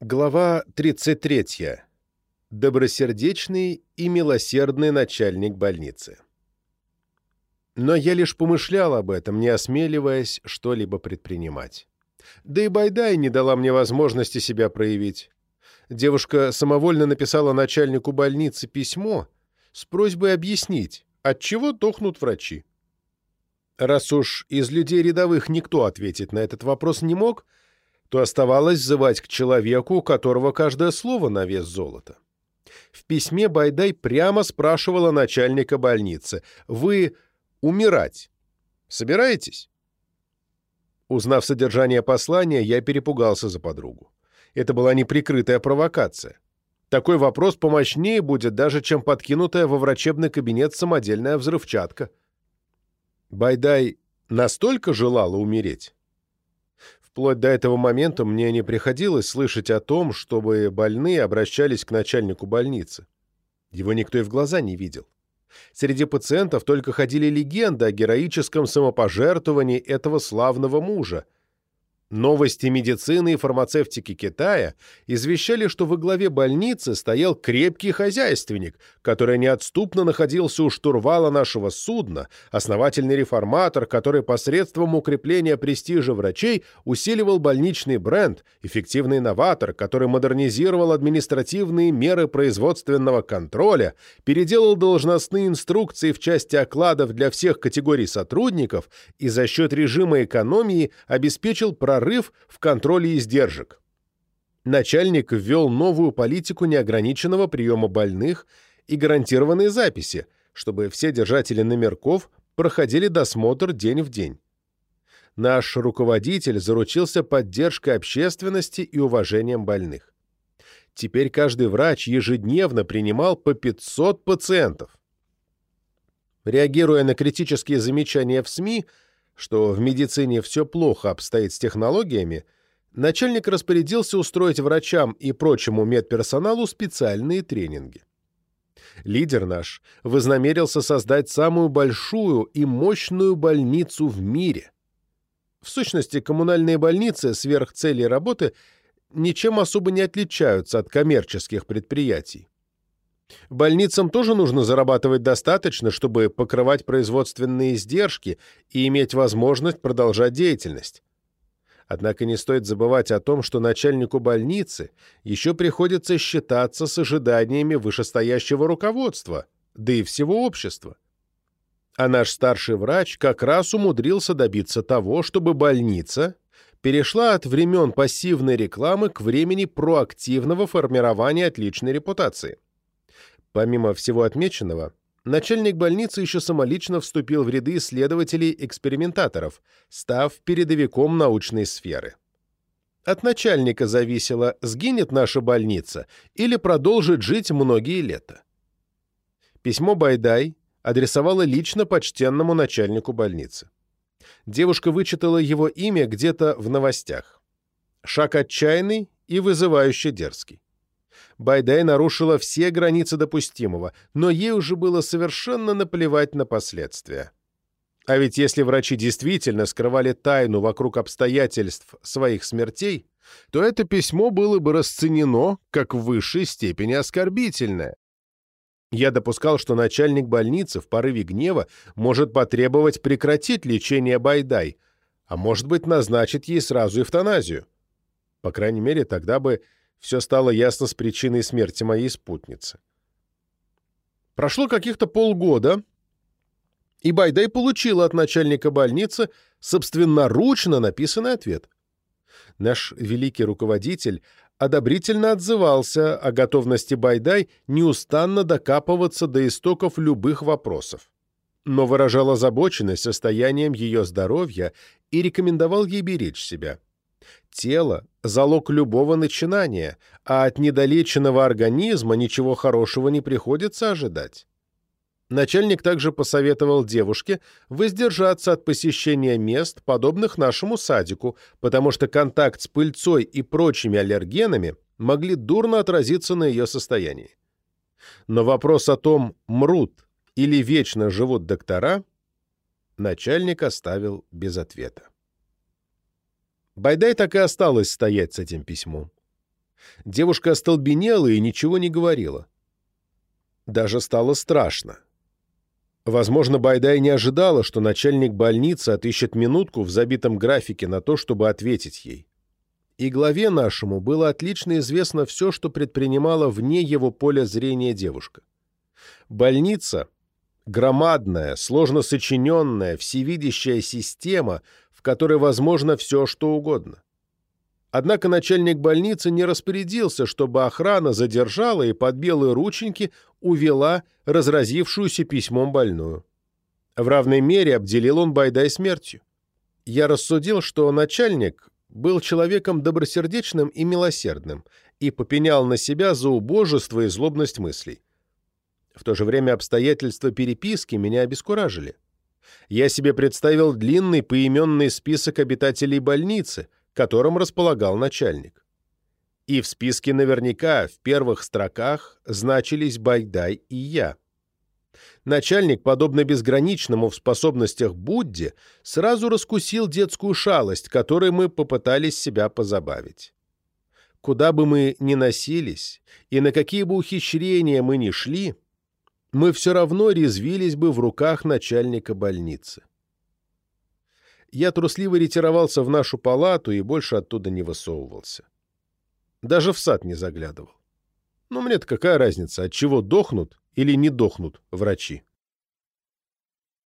Глава 33. Добросердечный и милосердный начальник больницы. Но я лишь помышлял об этом, не осмеливаясь что-либо предпринимать. Да и Байдай не дала мне возможности себя проявить. Девушка самовольно написала начальнику больницы письмо с просьбой объяснить, от чего тохнут врачи. Раз уж из людей рядовых никто ответить на этот вопрос не мог, — то оставалось взывать к человеку, у которого каждое слово на вес золота. В письме Байдай прямо спрашивала начальника больницы, «Вы умирать собираетесь?» Узнав содержание послания, я перепугался за подругу. Это была неприкрытая провокация. Такой вопрос помощнее будет даже, чем подкинутая во врачебный кабинет самодельная взрывчатка. Байдай настолько желала умереть, Вплоть до этого момента мне не приходилось слышать о том, чтобы больные обращались к начальнику больницы. Его никто и в глаза не видел. Среди пациентов только ходили легенды о героическом самопожертвовании этого славного мужа — Новости медицины и фармацевтики Китая извещали, что во главе больницы стоял крепкий хозяйственник, который неотступно находился у штурвала нашего судна, основательный реформатор, который посредством укрепления престижа врачей усиливал больничный бренд, эффективный новатор, который модернизировал административные меры производственного контроля, переделал должностные инструкции в части окладов для всех категорий сотрудников и за счет режима экономии обеспечил прорыв прорыв в контроле издержек. Начальник ввел новую политику неограниченного приема больных и гарантированной записи, чтобы все держатели номерков проходили досмотр день в день. Наш руководитель заручился поддержкой общественности и уважением больных. Теперь каждый врач ежедневно принимал по 500 пациентов. Реагируя на критические замечания в СМИ, что в медицине все плохо обстоит с технологиями, начальник распорядился устроить врачам и прочему медперсоналу специальные тренинги. Лидер наш вознамерился создать самую большую и мощную больницу в мире. В сущности, коммунальные больницы сверх целей работы ничем особо не отличаются от коммерческих предприятий. Больницам тоже нужно зарабатывать достаточно, чтобы покрывать производственные издержки и иметь возможность продолжать деятельность. Однако не стоит забывать о том, что начальнику больницы еще приходится считаться с ожиданиями вышестоящего руководства, да и всего общества. А наш старший врач как раз умудрился добиться того, чтобы больница перешла от времен пассивной рекламы к времени проактивного формирования отличной репутации. Помимо всего отмеченного, начальник больницы еще самолично вступил в ряды исследователей-экспериментаторов, став передовиком научной сферы. От начальника зависело, сгинет наша больница или продолжит жить многие лета. Письмо Байдай адресовала лично почтенному начальнику больницы. Девушка вычитала его имя где-то в новостях. Шаг отчаянный и вызывающе дерзкий. Байдай нарушила все границы допустимого, но ей уже было совершенно наплевать на последствия. А ведь если врачи действительно скрывали тайну вокруг обстоятельств своих смертей, то это письмо было бы расценено как в высшей степени оскорбительное. Я допускал, что начальник больницы в порыве гнева может потребовать прекратить лечение Байдай, а может быть назначить ей сразу эвтаназию. По крайней мере, тогда бы все стало ясно с причиной смерти моей спутницы. Прошло каких-то полгода, и Байдай получила от начальника больницы собственноручно написанный ответ. Наш великий руководитель одобрительно отзывался о готовности Байдай неустанно докапываться до истоков любых вопросов, но выражал озабоченность состоянием ее здоровья и рекомендовал ей беречь себя. Тело — залог любого начинания, а от недолеченного организма ничего хорошего не приходится ожидать. Начальник также посоветовал девушке воздержаться от посещения мест, подобных нашему садику, потому что контакт с пыльцой и прочими аллергенами могли дурно отразиться на ее состоянии. Но вопрос о том, мрут или вечно живут доктора, начальник оставил без ответа. Байдай так и осталась стоять с этим письмом. Девушка остолбенела и ничего не говорила. Даже стало страшно. Возможно, Байдай не ожидала, что начальник больницы отыщет минутку в забитом графике на то, чтобы ответить ей. И главе нашему было отлично известно все, что предпринимала вне его поля зрения девушка. Больница — громадная, сложно сочиненная, всевидящая система, которой возможно все, что угодно. Однако начальник больницы не распорядился, чтобы охрана задержала и под белые рученьки увела разразившуюся письмом больную. В равной мере обделил он Байдай смертью. Я рассудил, что начальник был человеком добросердечным и милосердным и попенял на себя за убожество и злобность мыслей. В то же время обстоятельства переписки меня обескуражили. Я себе представил длинный поименный список обитателей больницы — которым располагал начальник. И в списке наверняка в первых строках значились Байдай и я. Начальник, подобно безграничному в способностях Будде, сразу раскусил детскую шалость, которой мы попытались себя позабавить. Куда бы мы ни носились и на какие бы ухищрения мы ни шли, мы все равно резвились бы в руках начальника больницы я трусливо ретировался в нашу палату и больше оттуда не высовывался. Даже в сад не заглядывал. Но мне-то какая разница, от чего дохнут или не дохнут врачи?